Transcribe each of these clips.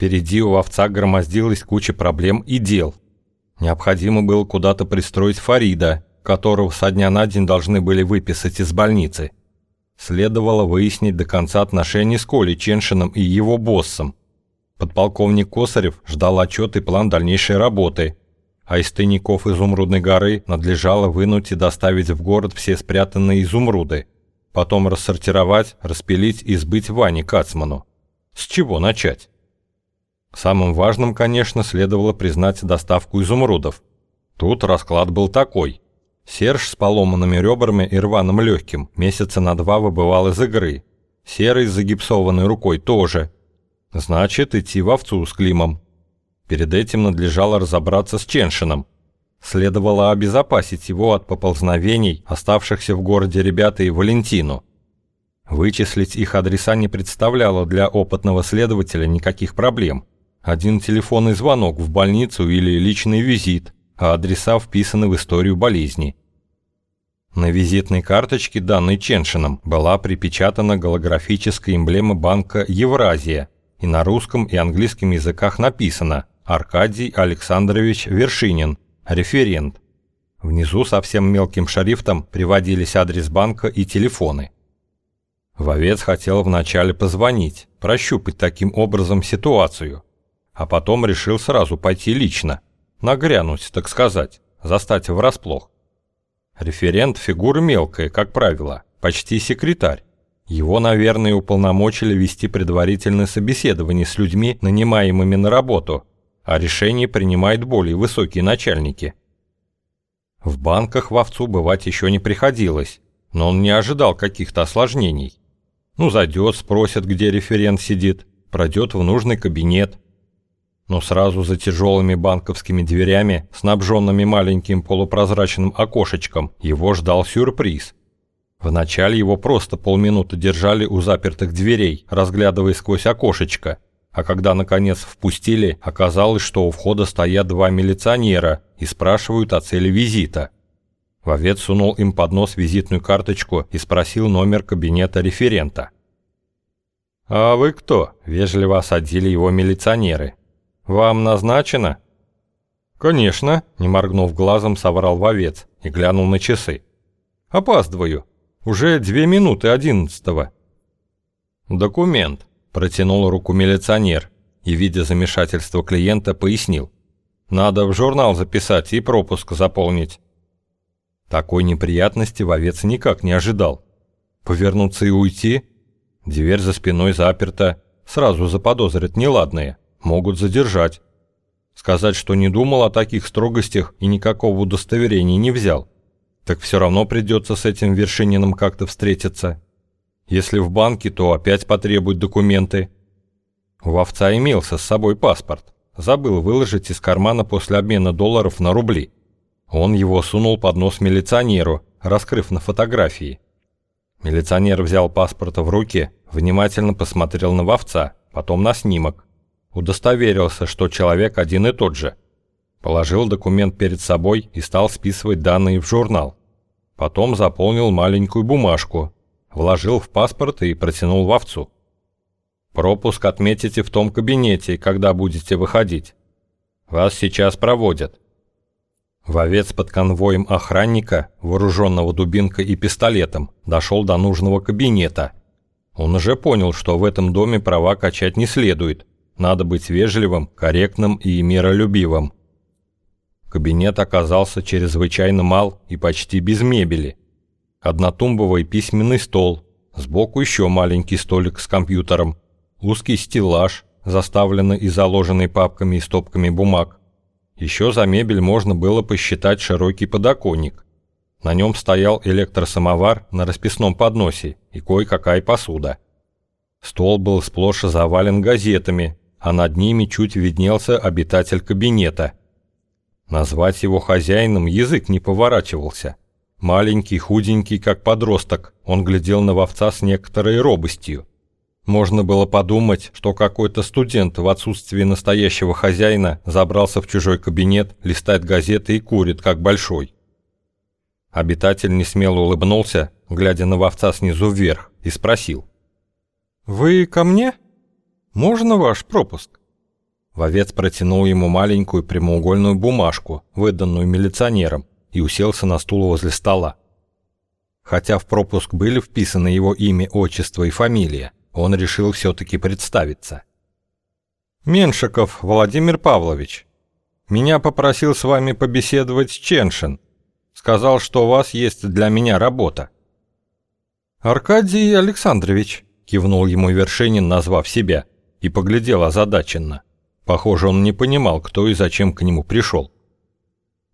Впереди у овца громоздилась куча проблем и дел. Необходимо было куда-то пристроить Фарида, которого со дня на день должны были выписать из больницы. Следовало выяснить до конца отношения с Колей Ченшиным и его боссом. Подполковник Косарев ждал отчет и план дальнейшей работы, а из тайников Изумрудной горы надлежало вынуть и доставить в город все спрятанные изумруды, потом рассортировать, распилить и сбыть Ване Кацману. С чего начать? Самым важным, конечно, следовало признать доставку изумрудов. Тут расклад был такой. Серж с поломанными ребрами и рваным легким месяца на два выбывал из игры. Серый с загипсованной рукой тоже. Значит, идти в овцу с Климом. Перед этим надлежало разобраться с Ченшином. Следовало обезопасить его от поползновений оставшихся в городе ребята и Валентину. Вычислить их адреса не представляло для опытного следователя никаких проблем. Один телефонный звонок в больницу или личный визит, а адреса вписаны в историю болезни. На визитной карточке, данной Ченшином, была припечатана голографическая эмблема банка «Евразия», и на русском и английском языках написано «Аркадий Александрович Вершинин, референт». Внизу совсем мелким шрифтом приводились адрес банка и телефоны. Вовец хотел вначале позвонить, прощупать таким образом ситуацию – а потом решил сразу пойти лично, нагрянуть, так сказать, застать врасплох. Референт – фигура мелкая, как правило, почти секретарь. Его, наверное, уполномочили вести предварительное собеседование с людьми, нанимаемыми на работу, а решение принимают более высокие начальники. В банках вовцу бывать еще не приходилось, но он не ожидал каких-то осложнений. Ну, зайдет, спросит, где референт сидит, пройдет в нужный кабинет – но сразу за тяжелыми банковскими дверями, снабженными маленьким полупрозрачным окошечком, его ждал сюрприз. Вначале его просто полминуты держали у запертых дверей, разглядывая сквозь окошечко, а когда наконец впустили, оказалось, что у входа стоят два милиционера и спрашивают о цели визита. Вовец сунул им под нос визитную карточку и спросил номер кабинета референта. «А вы кто?» – вежливо осадили его милиционеры. «Вам назначено?» «Конечно», — не моргнув глазом, соврал вовец и глянул на часы. «Опаздываю. Уже две минуты одиннадцатого». «Документ», — протянул руку милиционер и, видя замешательство клиента, пояснил. «Надо в журнал записать и пропуск заполнить». Такой неприятности вовец никак не ожидал. Повернуться и уйти? Дверь за спиной заперта, сразу заподозрят неладное могут задержать. Сказать, что не думал о таких строгостях и никакого удостоверения не взял. Так все равно придется с этим Вершининым как-то встретиться. Если в банке, то опять потребуют документы. У овца имелся с собой паспорт. Забыл выложить из кармана после обмена долларов на рубли. Он его сунул под нос милиционеру, раскрыв на фотографии. Милиционер взял паспорт в руки, внимательно посмотрел на вовца, потом на снимок удостоверился, что человек один и тот же. Положил документ перед собой и стал списывать данные в журнал. Потом заполнил маленькую бумажку, вложил в паспорт и протянул в овцу. Пропуск отметите в том кабинете, когда будете выходить. Вас сейчас проводят. Вовец под конвоем охранника, вооруженного дубинкой и пистолетом, дошел до нужного кабинета. Он уже понял, что в этом доме права качать не следует, надо быть вежливым, корректным и миролюбивым. Кабинет оказался чрезвычайно мал и почти без мебели. Однотумбовый письменный стол, сбоку еще маленький столик с компьютером, узкий стеллаж, заставленный и заложенный папками и стопками бумаг. Еще за мебель можно было посчитать широкий подоконник. На нем стоял электросамовар на расписном подносе и кое-какая посуда. Стол был сплошь завален газетами, а над ними чуть виднелся обитатель кабинета. Назвать его хозяином язык не поворачивался. Маленький, худенький, как подросток, он глядел на вовца с некоторой робостью. Можно было подумать, что какой-то студент в отсутствии настоящего хозяина забрался в чужой кабинет, листает газеты и курит, как большой. Обитатель несмело улыбнулся, глядя на вовца снизу вверх, и спросил. «Вы ко мне?» Можно ваш пропуск? Вовец протянул ему маленькую прямоугольную бумажку, выданную милиционером, и уселся на стул возле стола. Хотя в пропуск были вписаны его имя, отчество и фамилия, он решил все-таки представиться. «Меншиков Владимир Павлович, меня попросил с вами побеседовать Ченшин. Сказал, что у вас есть для меня работа». «Аркадий Александрович», — кивнул ему Вершинин, назвав себя, и поглядел озадаченно. Похоже, он не понимал, кто и зачем к нему пришел.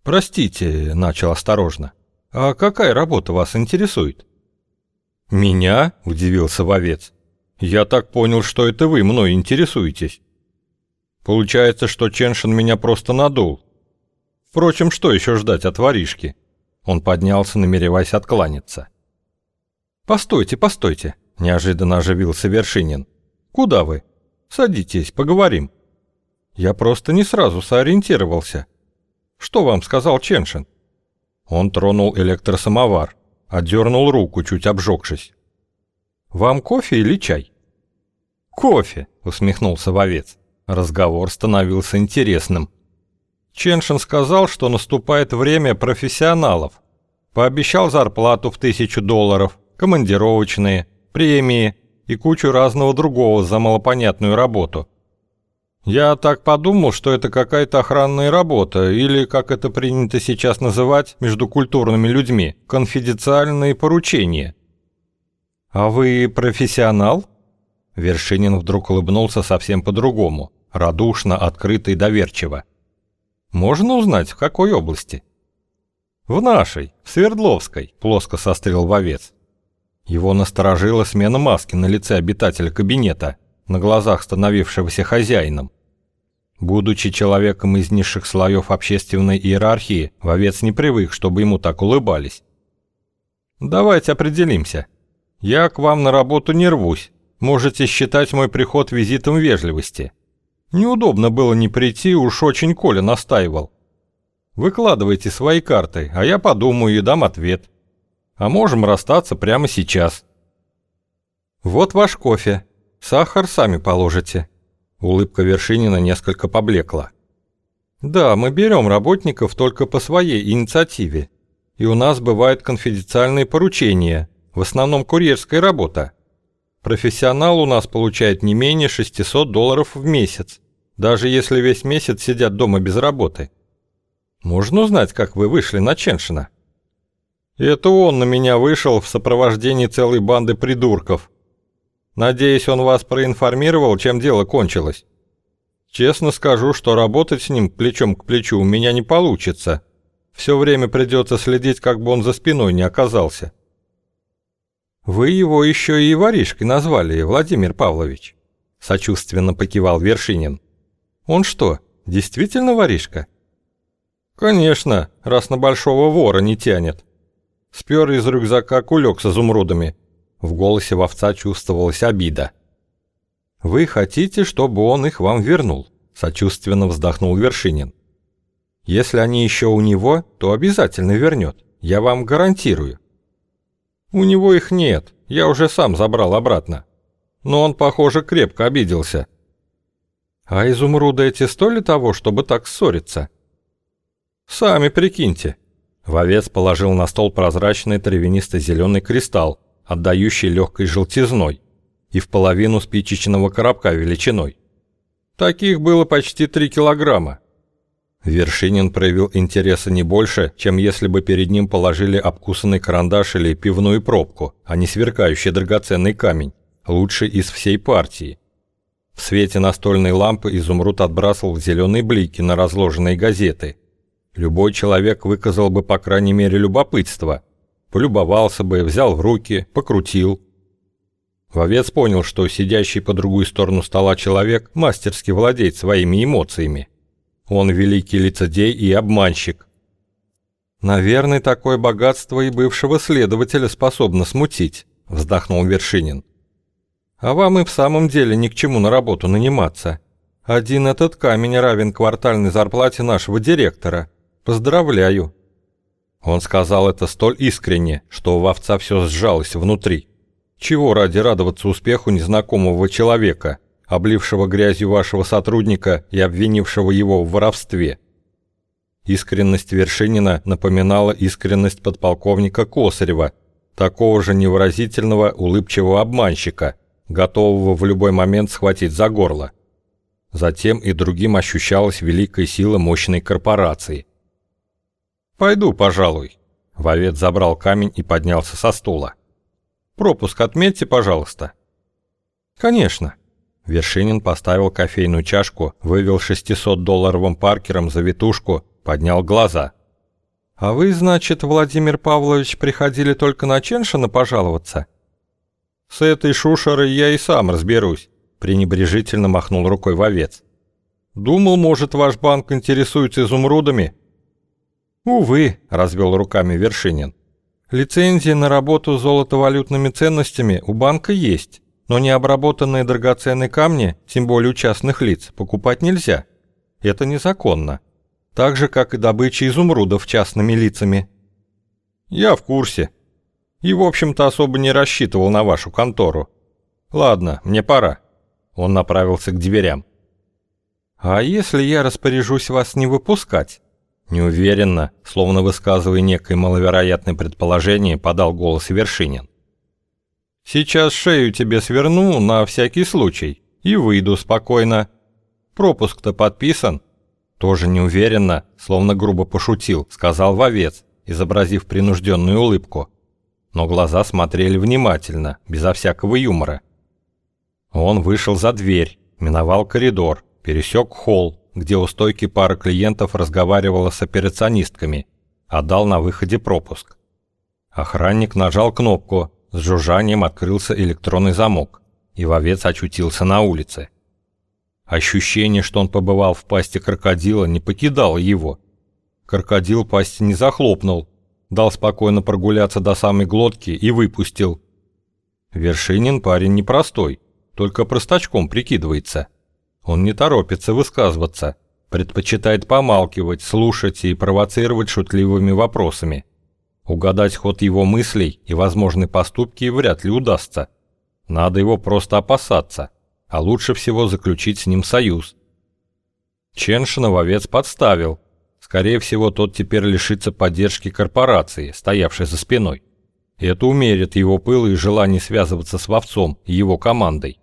«Простите», — начал осторожно, — «а какая работа вас интересует?» «Меня?» — удивился вовец. «Я так понял, что это вы мной интересуетесь. Получается, что Ченшин меня просто надул. Впрочем, что еще ждать от воришки?» Он поднялся, намереваясь откланяться. «Постойте, постойте», — неожиданно оживился Вершинин. «Куда вы? Садитесь, поговорим». Я просто не сразу сориентировался. Что вам сказал Ченшин? Он тронул электросамовар, отдернул руку, чуть обжегшись. Вам кофе или чай? Кофе, усмехнулся вовец. Разговор становился интересным. Ченшин сказал, что наступает время профессионалов. Пообещал зарплату в тысячу долларов, командировочные, премии и кучу разного другого за малопонятную работу. Я так подумал, что это какая-то охранная работа, или, как это принято сейчас называть между культурными людьми, конфиденциальные поручения. А вы профессионал? Вершинин вдруг улыбнулся совсем по-другому, радушно, открыто и доверчиво. Можно узнать, в какой области? В нашей, в Свердловской, плоско сострил вовец. Его насторожила смена маски на лице обитателя кабинета, на глазах становившегося хозяином. Будучи человеком из низших слоев общественной иерархии, вовец не привык, чтобы ему так улыбались. «Давайте определимся. Я к вам на работу не рвусь. Можете считать мой приход визитом вежливости. Неудобно было не прийти, уж очень Коля настаивал. Выкладывайте свои карты, а я подумаю и дам ответ. А можем расстаться прямо сейчас. Вот ваш кофе. Сахар сами положите». Улыбка Вершинина несколько поблекла. «Да, мы берем работников только по своей инициативе. И у нас бывают конфиденциальные поручения, в основном курьерская работа. Профессионал у нас получает не менее 600 долларов в месяц, даже если весь месяц сидят дома без работы. Можно узнать, как вы вышли на Ченшина?» «Это он на меня вышел в сопровождении целой банды придурков», Надеюсь, он вас проинформировал, чем дело кончилось. Честно скажу, что работать с ним плечом к плечу у меня не получится. Все время придется следить, как бы он за спиной не оказался. Вы его еще и воришкой назвали, Владимир Павлович. Сочувственно покивал Вершинин. Он что, действительно воришка? Конечно, раз на большого вора не тянет. Спер из рюкзака кулек с изумрудами в голосе вовца чувствовалась обида. «Вы хотите, чтобы он их вам вернул?» – сочувственно вздохнул Вершинин. «Если они еще у него, то обязательно вернет, я вам гарантирую». «У него их нет, я уже сам забрал обратно. Но он, похоже, крепко обиделся». «А изумруды эти стоили того, чтобы так ссориться?» «Сами прикиньте». Вовец положил на стол прозрачный травянисто-зеленый кристалл, отдающий легкой желтизной, и в половину спичечного коробка величиной. Таких было почти 3 килограмма. Вершинин проявил интереса не больше, чем если бы перед ним положили обкусанный карандаш или пивную пробку, а не сверкающий драгоценный камень, лучший из всей партии. В свете настольной лампы изумруд отбрасывал зеленые блики на разложенные газеты. Любой человек выказал бы по крайней мере любопытство, полюбовался бы, взял в руки, покрутил. Вовец понял, что сидящий по другую сторону стола человек мастерски владеет своими эмоциями. Он великий лицедей и обманщик. «Наверное, такое богатство и бывшего следователя способно смутить», — вздохнул Вершинин. «А вам и в самом деле ни к чему на работу наниматься. Один этот камень равен квартальной зарплате нашего директора. Поздравляю!» Он сказал это столь искренне, что у вовца все сжалось внутри. Чего ради радоваться успеху незнакомого человека, облившего грязью вашего сотрудника и обвинившего его в воровстве. Искренность Вершинина напоминала искренность подполковника Косарева, такого же невыразительного улыбчивого обманщика, готового в любой момент схватить за горло. Затем и другим ощущалась великая сила мощной корпорации. «Пойду, пожалуй». Вовец забрал камень и поднялся со стула. «Пропуск отметьте, пожалуйста». «Конечно». Вершинин поставил кофейную чашку, вывел 600-долларовым паркером завитушку, поднял глаза. «А вы, значит, Владимир Павлович, приходили только на Ченшина пожаловаться?» «С этой шушерой я и сам разберусь», — пренебрежительно махнул рукой вовец. «Думал, может, ваш банк интересуется изумрудами?» «Увы», — развел руками Вершинин. «Лицензия на работу с золотовалютными ценностями у банка есть, но необработанные драгоценные камни, тем более у частных лиц, покупать нельзя. Это незаконно. Так же, как и добыча изумрудов частными лицами». «Я в курсе. И, в общем-то, особо не рассчитывал на вашу контору. Ладно, мне пора». Он направился к дверям. «А если я распоряжусь вас не выпускать?» Неуверенно, словно высказывая некое маловероятное предположение, подал голос Вершинин. «Сейчас шею тебе сверну на всякий случай и выйду спокойно. Пропуск-то подписан?» Тоже неуверенно, словно грубо пошутил, сказал вовец, изобразив принужденную улыбку. Но глаза смотрели внимательно, безо всякого юмора. Он вышел за дверь, миновал коридор, пересек холл, где у стойки пара клиентов разговаривала с операционистками, отдал на выходе пропуск. Охранник нажал кнопку, с жужжанием открылся электронный замок, и вовец очутился на улице. Ощущение, что он побывал в пасти крокодила, не покидало его. Крокодил пасть не захлопнул, дал спокойно прогуляться до самой глотки и выпустил. Вершинин парень непростой, только простачком прикидывается. Он не торопится высказываться, предпочитает помалкивать, слушать и провоцировать шутливыми вопросами. Угадать ход его мыслей и возможные поступки вряд ли удастся. Надо его просто опасаться, а лучше всего заключить с ним союз. Ченшина вовец подставил. Скорее всего, тот теперь лишится поддержки корпорации, стоявшей за спиной. Это умерит его пыл и желание связываться с вовцом и его командой.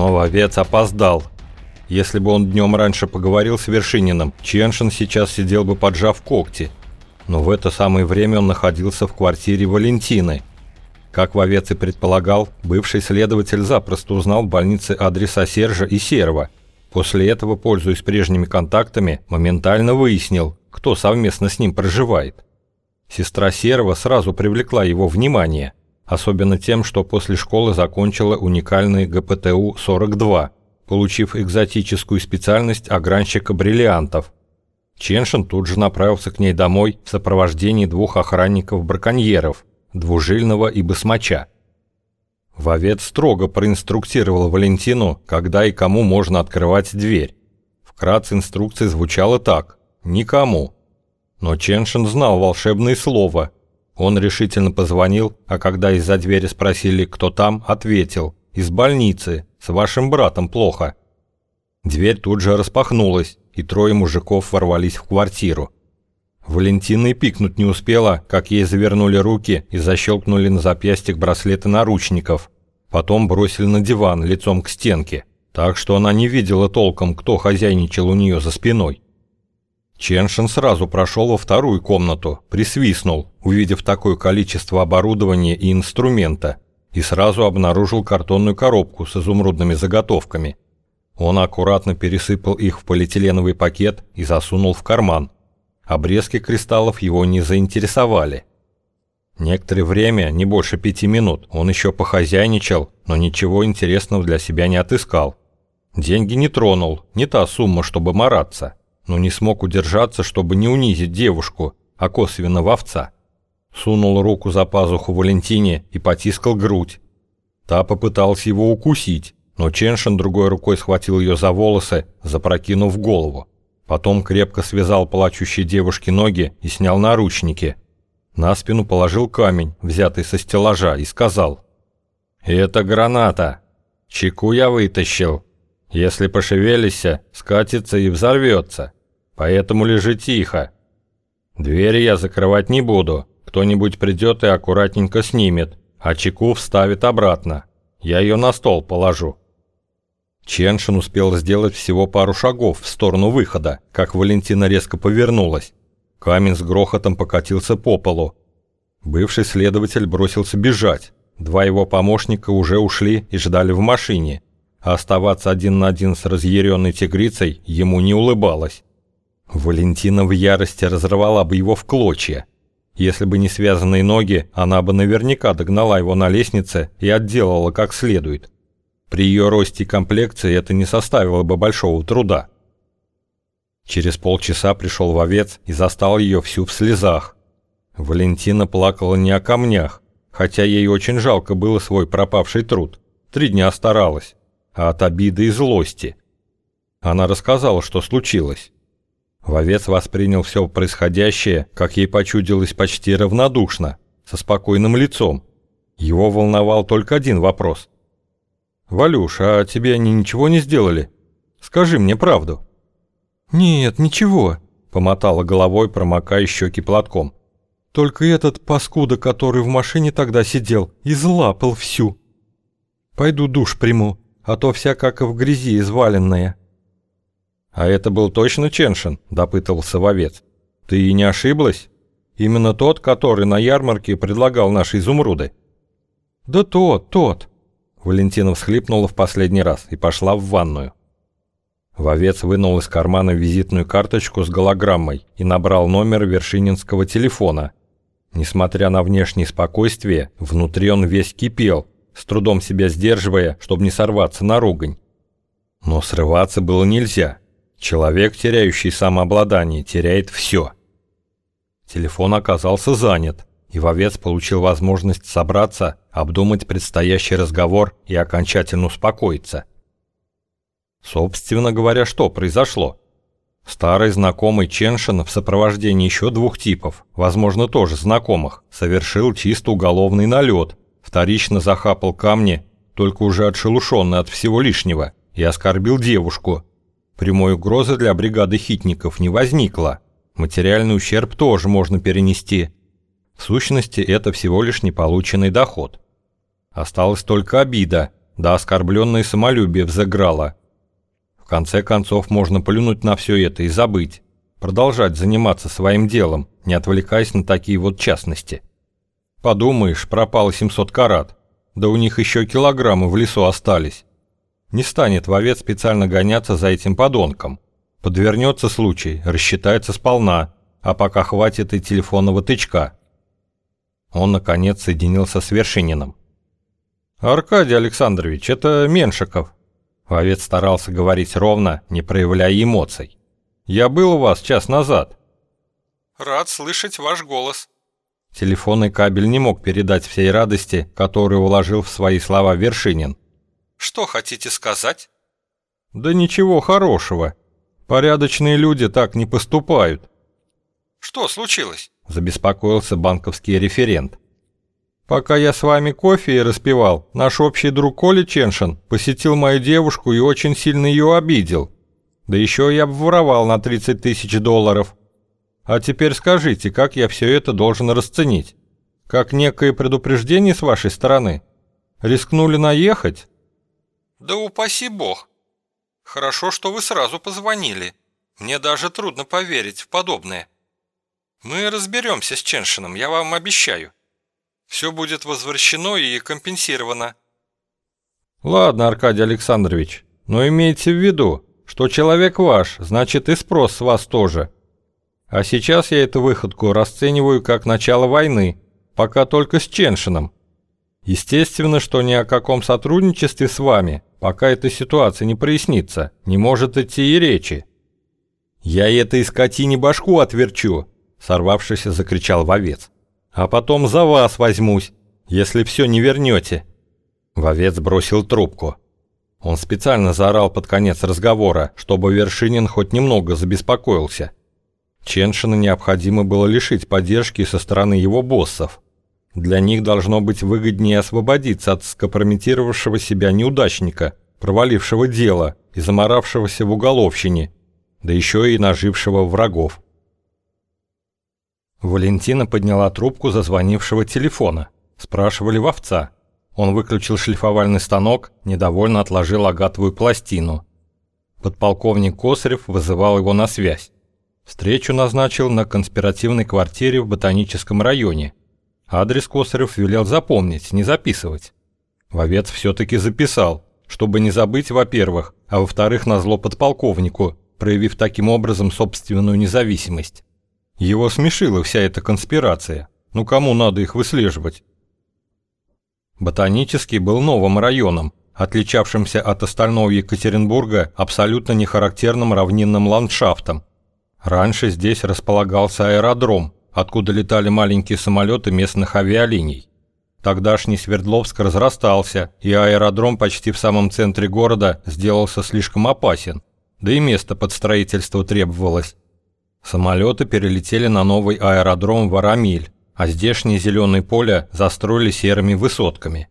Но вовец опоздал. Если бы он днем раньше поговорил с Вершининым, Ченшин сейчас сидел бы поджав когти. Но в это самое время он находился в квартире Валентины. Как вовец и предполагал, бывший следователь запросто узнал в больнице адреса Сержа и Серова. После этого, пользуясь прежними контактами, моментально выяснил, кто совместно с ним проживает. Сестра Серова сразу привлекла его внимание – особенно тем, что после школы закончила уникальный ГПТУ-42, получив экзотическую специальность огранщика бриллиантов. Ченшин тут же направился к ней домой в сопровождении двух охранников-браконьеров, двужильного и басмача. Вовец строго проинструктировал Валентину, когда и кому можно открывать дверь. Вкратце инструкция звучала так «Никому». Но Ченшин знал волшебное слово он решительно позвонил, а когда из-за двери спросили, кто там, ответил «Из больницы, с вашим братом плохо». Дверь тут же распахнулась, и трое мужиков ворвались в квартиру. Валентина и пикнуть не успела, как ей завернули руки и защелкнули на запястьях браслеты наручников. Потом бросили на диван лицом к стенке, так что она не видела толком, кто хозяйничал у нее за спиной. Ченшин сразу прошел во вторую комнату, присвистнул, увидев такое количество оборудования и инструмента, и сразу обнаружил картонную коробку с изумрудными заготовками. Он аккуратно пересыпал их в полиэтиленовый пакет и засунул в карман. Обрезки кристаллов его не заинтересовали. Некоторое время, не больше пяти минут, он еще похозяйничал, но ничего интересного для себя не отыскал. Деньги не тронул, не та сумма, чтобы мараться но не смог удержаться, чтобы не унизить девушку, а косвенно вовца. Сунул руку за пазуху Валентине и потискал грудь. Та попыталась его укусить, но Ченшин другой рукой схватил ее за волосы, запрокинув голову. Потом крепко связал плачущей девушке ноги и снял наручники. На спину положил камень, взятый со стеллажа, и сказал. «Это граната. Чеку я вытащил. Если пошевелишься, скатится и взорвется. Поэтому лежи тихо. Двери я закрывать не буду. Кто-нибудь придет и аккуратненько снимет, а чеку вставит обратно. Я ее на стол положу». Ченшин успел сделать всего пару шагов в сторону выхода, как Валентина резко повернулась. Камень с грохотом покатился по полу. Бывший следователь бросился бежать. Два его помощника уже ушли и ждали в машине. А оставаться один на один с разъяренной тигрицей ему не улыбалось. Валентина в ярости разорвала бы его в клочья. Если бы не связанные ноги, она бы наверняка догнала его на лестнице и отделала как следует. При ее росте и комплекции это не составило бы большого труда. Через полчаса пришел вовец и застал ее всю в слезах. Валентина плакала не о камнях, хотя ей очень жалко было свой пропавший труд. Три дня старалась, а от обиды и злости. Она рассказала, что случилось. Вовец воспринял все происходящее, как ей почудилось почти равнодушно, со спокойным лицом. Его волновал только один вопрос. «Валюш, а тебе они ничего не сделали? Скажи мне правду». «Нет, ничего», — помотала головой, промокая щеки платком. «Только этот паскуда, который в машине тогда сидел, излапал всю. Пойду душ приму, а то вся как в грязи изваленная». «А это был точно Ченшин?» – допытывался вовец. «Ты и не ошиблась? Именно тот, который на ярмарке предлагал наши изумруды?» «Да тот, тот!» Валентина всхлипнула в последний раз и пошла в ванную. Вовец вынул из кармана визитную карточку с голограммой и набрал номер Вершининского телефона. Несмотря на внешнее спокойствие, внутри он весь кипел, с трудом себя сдерживая, чтобы не сорваться на ругань. Но срываться было нельзя. Человек, теряющий самообладание, теряет все. Телефон оказался занят, и вовец получил возможность собраться, обдумать предстоящий разговор и окончательно успокоиться. Собственно говоря, что произошло? Старый знакомый Ченшин в сопровождении еще двух типов, возможно, тоже знакомых, совершил чисто уголовный налет, вторично захапал камни, только уже отшелушенный от всего лишнего, и оскорбил девушку. Прямой угрозы для бригады хитников не возникло. Материальный ущерб тоже можно перенести. В сущности, это всего лишь неполученный доход. Осталась только обида, да оскорбленное самолюбие взыграло – конце концов, можно плюнуть на все это и забыть. Продолжать заниматься своим делом, не отвлекаясь на такие вот частности. Подумаешь, пропало 700 карат. Да у них еще килограммы в лесу остались. Не станет вовец специально гоняться за этим подонком. Подвернется случай, рассчитается сполна, а пока хватит и телефонного тычка. Он, наконец, соединился с Вершининым. «Аркадий Александрович, это Меншиков», Вовец старался говорить ровно, не проявляя эмоций. «Я был у вас час назад». «Рад слышать ваш голос». Телефонный кабель не мог передать всей радости, которую уложил в свои слова Вершинин. «Что хотите сказать?» «Да ничего хорошего. Порядочные люди так не поступают». «Что случилось?» – забеспокоился банковский референт. Пока я с вами кофе и распевал, наш общий друг Коля Ченшин посетил мою девушку и очень сильно ее обидел. Да еще я воровал на 30 тысяч долларов. А теперь скажите, как я все это должен расценить? Как некое предупреждение с вашей стороны? Рискнули наехать? Да упаси бог. Хорошо, что вы сразу позвонили. Мне даже трудно поверить в подобное. Мы разберемся с Ченшином, я вам обещаю. Все будет возвращено и компенсировано. Ладно, Аркадий Александрович, но имейте в виду, что человек ваш, значит и спрос с вас тоже. А сейчас я эту выходку расцениваю как начало войны, пока только с Ченшином. Естественно, что ни о каком сотрудничестве с вами, пока эта ситуация не прояснится, не может идти и речи. «Я этой скотине башку отверчу!» – сорвавшись, закричал вовец а потом за вас возьмусь, если все не вернете». Вовец бросил трубку. Он специально заорал под конец разговора, чтобы Вершинин хоть немного забеспокоился. Ченшина необходимо было лишить поддержки со стороны его боссов. Для них должно быть выгоднее освободиться от скомпрометировавшего себя неудачника, провалившего дело и заморавшегося в уголовщине, да еще и нажившего врагов. Валентина подняла трубку зазвонившего телефона. Спрашивали вовца. Он выключил шлифовальный станок, недовольно отложил агатовую пластину. Подполковник Косарев вызывал его на связь. Встречу назначил на конспиративной квартире в Ботаническом районе. Адрес Косарев велел запомнить, не записывать. Вовец все-таки записал, чтобы не забыть, во-первых, а во-вторых, назло подполковнику, проявив таким образом собственную независимость. Его смешила вся эта конспирация. Ну кому надо их выслеживать? Ботанический был новым районом, отличавшимся от остального Екатеринбурга абсолютно нехарактерным равнинным ландшафтом. Раньше здесь располагался аэродром, откуда летали маленькие самолеты местных авиалиний. Тогдашний Свердловск разрастался, и аэродром почти в самом центре города сделался слишком опасен, да и место под строительство требовалось. Самолеты перелетели на новый аэродром Варамиль, а здешние зеленые поля застроили серыми высотками.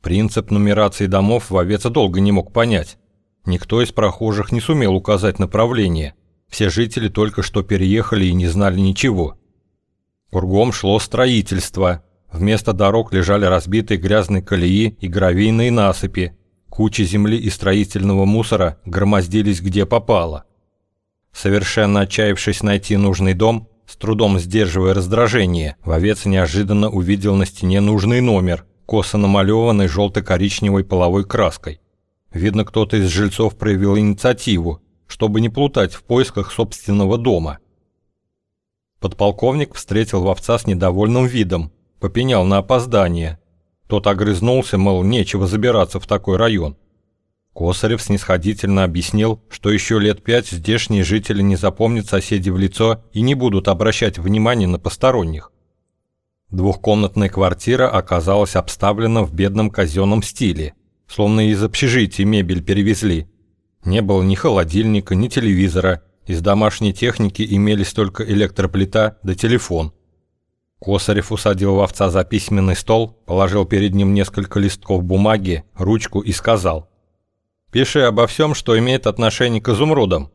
Принцип нумерации домов вовец долго не мог понять. Никто из прохожих не сумел указать направление. Все жители только что переехали и не знали ничего. Кругом шло строительство. Вместо дорог лежали разбитые грязные колеи и гравийные насыпи. Кучи земли и строительного мусора громоздились где попало. Совершенно отчаявшись найти нужный дом, с трудом сдерживая раздражение, вовец неожиданно увидел на стене нужный номер, косо намалеванный желто-коричневой половой краской. Видно, кто-то из жильцов проявил инициативу, чтобы не плутать в поисках собственного дома. Подполковник встретил вовца с недовольным видом, попенял на опоздание. Тот огрызнулся, мол, нечего забираться в такой район. Косарев снисходительно объяснил, что еще лет пять здешние жители не запомнят соседей в лицо и не будут обращать внимания на посторонних. Двухкомнатная квартира оказалась обставлена в бедном казенном стиле, словно из общежития мебель перевезли. Не было ни холодильника, ни телевизора, из домашней техники имелись только электроплита да телефон. Косарев усадил вовца за письменный стол, положил перед ним несколько листков бумаги, ручку и сказал – Пиши обо всем, что имеет отношение к изумрудам».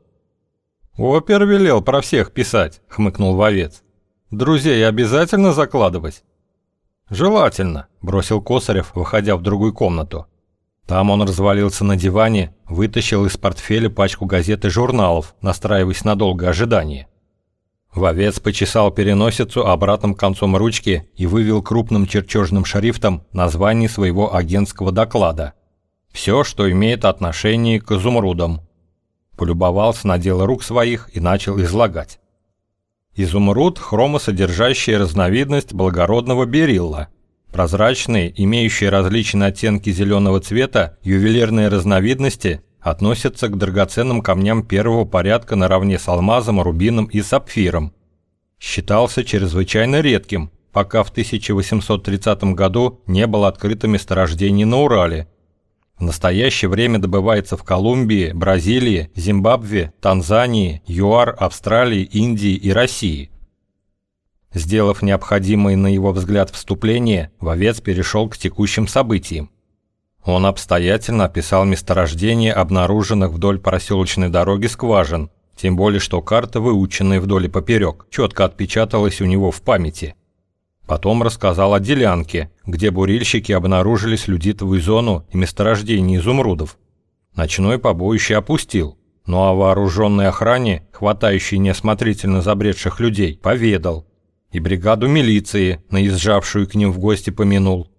«Опер велел про всех писать», — хмыкнул вовец. «Друзей обязательно закладывать?» «Желательно», — бросил Косарев, выходя в другую комнату. Там он развалился на диване, вытащил из портфеля пачку газет и журналов, настраиваясь на долгое ожидание. Вовец почесал переносицу обратным концом ручки и вывел крупным чертежным шрифтом название своего агентского доклада — все, что имеет отношение к изумрудам. Полюбовался на дело рук своих и начал излагать. Изумруд – хромосодержащая разновидность благородного берилла. Прозрачные, имеющие различные оттенки зеленого цвета, ювелирные разновидности относятся к драгоценным камням первого порядка наравне с алмазом, рубином и сапфиром. Считался чрезвычайно редким, пока в 1830 году не было открыто месторождений на Урале – в настоящее время добывается в Колумбии, Бразилии, Зимбабве, Танзании, ЮАР, Австралии, Индии и России. Сделав необходимое на его взгляд вступление, вовец перешел к текущим событиям. Он обстоятельно описал месторождение обнаруженных вдоль проселочной дороги скважин, тем более что карта, выученная вдоль и поперек, четко отпечаталась у него в памяти – Потом рассказал о делянке, где бурильщики обнаружили слюдитовую зону и месторождение изумрудов. Ночной побоище опустил, но о вооруженной охране, хватающей неосмотрительно забредших людей, поведал. И бригаду милиции, наезжавшую к ним в гости, помянул.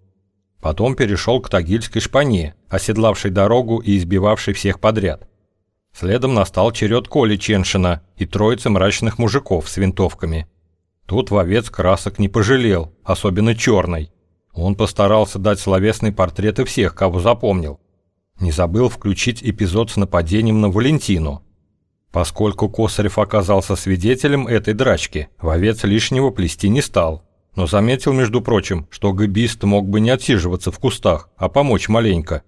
Потом перешел к Тагильской шпане, оседлавшей дорогу и избивавшей всех подряд. Следом настал черед Коли Ченшина и троицы мрачных мужиков с винтовками – Тут вовец красок не пожалел, особенно черной. Он постарался дать словесные портреты всех, кого запомнил. Не забыл включить эпизод с нападением на Валентину. Поскольку Косарев оказался свидетелем этой драчки, вовец лишнего плести не стал. Но заметил, между прочим, что габист мог бы не отсиживаться в кустах, а помочь маленько.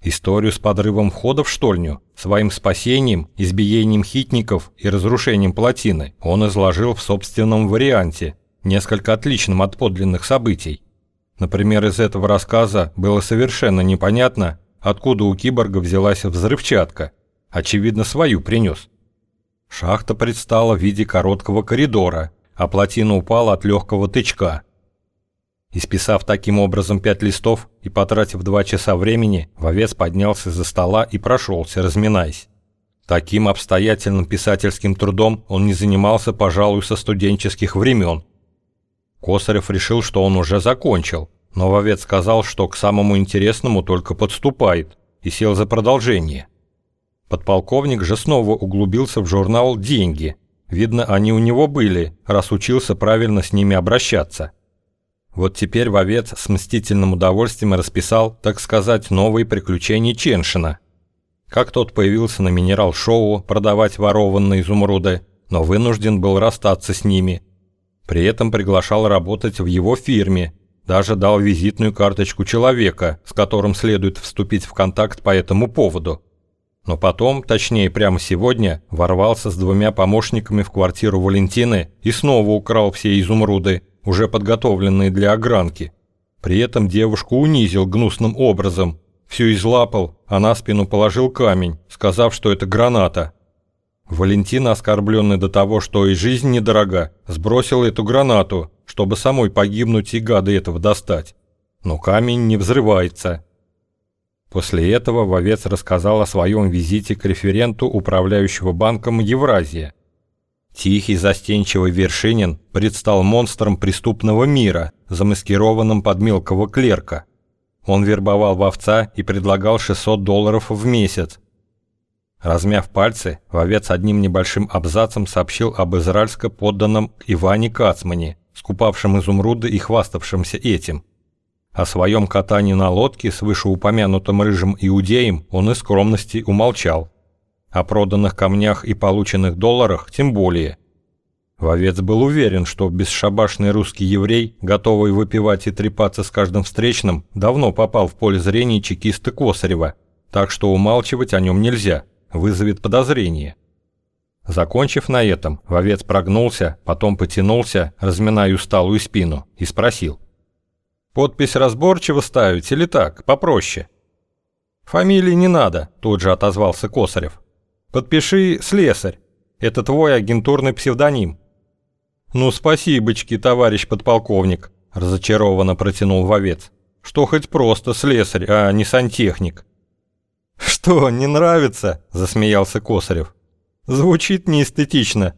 Историю с подрывом входа в штольню, своим спасением, избиением хитников и разрушением плотины он изложил в собственном варианте, несколько отличном от подлинных событий. Например, из этого рассказа было совершенно непонятно, откуда у киборга взялась взрывчатка. Очевидно, свою принес. Шахта предстала в виде короткого коридора, а плотина упала от легкого тычка – Исписав таким образом пять листов и потратив два часа времени, вовец поднялся за стола и прошелся, разминаясь. Таким обстоятельным писательским трудом он не занимался, пожалуй, со студенческих времен. Косарев решил, что он уже закончил, но вовец сказал, что к самому интересному только подступает, и сел за продолжение. Подполковник же снова углубился в журнал «Деньги». Видно, они у него были, раз учился правильно с ними обращаться. Вот теперь вовец с мстительным удовольствием расписал, так сказать, новые приключения Ченшина. Как тот появился на минерал-шоу продавать ворованные изумруды, но вынужден был расстаться с ними. При этом приглашал работать в его фирме, даже дал визитную карточку человека, с которым следует вступить в контакт по этому поводу. Но потом, точнее прямо сегодня, ворвался с двумя помощниками в квартиру Валентины и снова украл все изумруды, уже подготовленные для огранки. При этом девушку унизил гнусным образом, все излапал, а на спину положил камень, сказав, что это граната. Валентина, оскорбленная до того, что и жизнь недорога, сбросила эту гранату, чтобы самой погибнуть и гады этого достать. Но камень не взрывается. После этого вовец рассказал о своем визите к референту управляющего банком Евразия – Тихий застенчивый Вершинин предстал монстром преступного мира, замаскированным под мелкого клерка. Он вербовал вовца и предлагал 600 долларов в месяц. Размяв пальцы, вовец одним небольшим абзацем сообщил об израильско подданном Иване Кацмане, скупавшем изумруды и хваставшемся этим. О своем катании на лодке с вышеупомянутым рыжим иудеем он из скромности умолчал. О проданных камнях и полученных долларах тем более. Вовец был уверен, что бесшабашный русский еврей, готовый выпивать и трепаться с каждым встречным, давно попал в поле зрения чекиста Косарева, так что умалчивать о нем нельзя, вызовет подозрение. Закончив на этом, вовец прогнулся, потом потянулся, разминая усталую спину, и спросил. «Подпись разборчиво ставить или так, попроще?» «Фамилии не надо», – тут же отозвался Косарев. Подпиши «Слесарь». Это твой агентурный псевдоним». «Ну, спасибочки, товарищ подполковник», – разочарованно протянул вовец. «Что хоть просто слесарь, а не сантехник». «Что, не нравится?» – засмеялся Косарев. «Звучит неэстетично».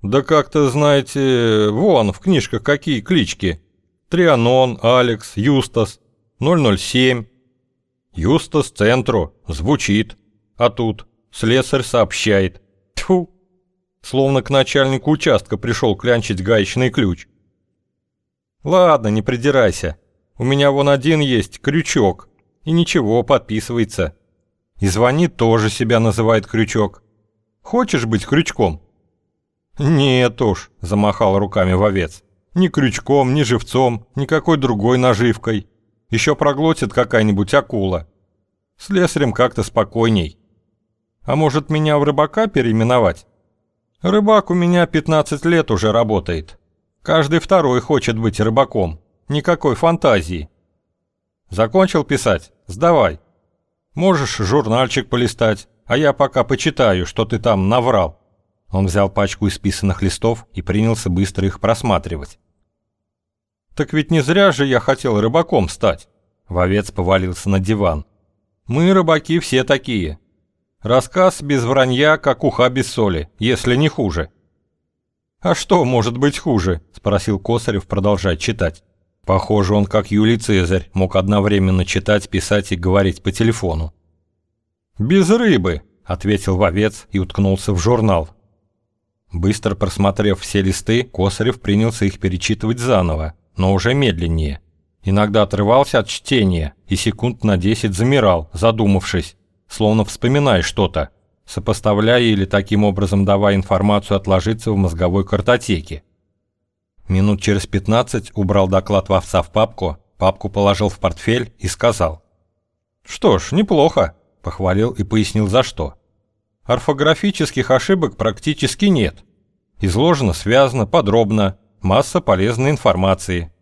«Да как-то, знаете, вон в книжках какие клички. Трианон, Алекс, Юстас, 007». «Юстас Центру. Звучит. А тут Слесарь сообщает. Тьфу! Словно к начальнику участка пришел клянчить гаечный ключ. Ладно, не придирайся. У меня вон один есть, крючок. И ничего, подписывается. И звонит тоже себя называет крючок. Хочешь быть крючком? Нет уж, замахал руками вовец. Ни крючком, ни живцом, никакой другой наживкой. Еще проглотит какая-нибудь акула. С лесарем как-то спокойней. А может, меня в рыбака переименовать? Рыбак у меня 15 лет уже работает. Каждый второй хочет быть рыбаком. Никакой фантазии. Закончил писать? Сдавай. Можешь журнальчик полистать, а я пока почитаю, что ты там наврал. Он взял пачку исписанных листов и принялся быстро их просматривать. «Так ведь не зря же я хотел рыбаком стать!» Вовец повалился на диван. «Мы, рыбаки, все такие. Рассказ без вранья, как уха без соли, если не хуже. «А что может быть хуже?» – спросил Косарев, продолжать читать. Похоже, он, как Юлий Цезарь, мог одновременно читать, писать и говорить по телефону. «Без рыбы», – ответил вовец и уткнулся в журнал. Быстро просмотрев все листы, Косарев принялся их перечитывать заново, но уже медленнее. Иногда отрывался от чтения и секунд на десять замирал, задумавшись, словно вспоминая что-то, сопоставляя или таким образом давая информацию отложиться в мозговой картотеке. Минут через 15 убрал доклад вовца в папку, папку положил в портфель и сказал. Что ж, неплохо, похвалил и пояснил за что. Орфографических ошибок практически нет. Изложено связано, подробно, масса полезной информации.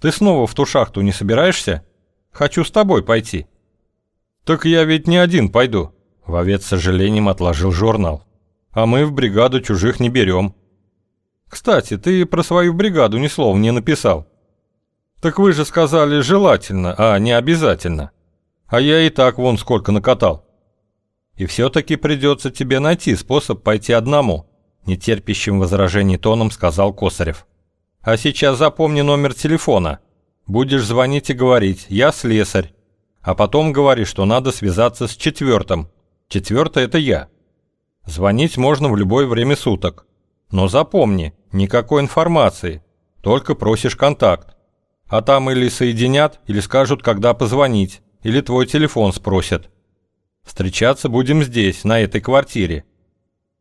Ты снова в ту шахту не собираешься? Хочу с тобой пойти. Так я ведь не один пойду. Вовец с сожалением отложил журнал. А мы в бригаду чужих не берем. Кстати, ты про свою бригаду ни слова не написал. Так вы же сказали желательно, а не обязательно. А я и так вон сколько накатал. И все-таки придется тебе найти способ пойти одному, нетерпящим возражений тоном сказал Косарев. А сейчас запомни номер телефона. Будешь звонить и говорить «я слесарь», а потом говори, что надо связаться с четвертым. Четвертый – это я. Звонить можно в любое время суток. Но запомни, никакой информации, только просишь контакт. А там или соединят, или скажут, когда позвонить, или твой телефон спросят. Встречаться будем здесь, на этой квартире.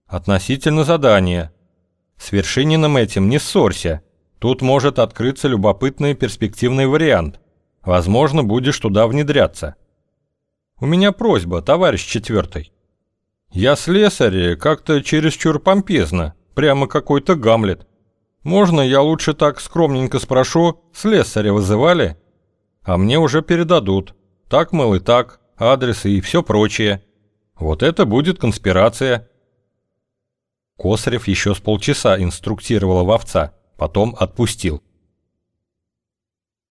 Относительно задания. С Вершининым этим не ссорься. Тут может открыться любопытный перспективный вариант. Возможно, будешь туда внедряться. У меня просьба, товарищ четвертый. Я слесарь, как-то чересчур помпезно, прямо какой-то Гамлет. Можно я лучше так скромненько спрошу, слесаря вызывали? А мне уже передадут. Так, мол, и так, адресы и все прочее. Вот это будет конспирация. Косарев еще с полчаса инструктировал овца потом отпустил.